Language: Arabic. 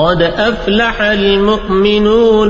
قد أفلح المؤمنون.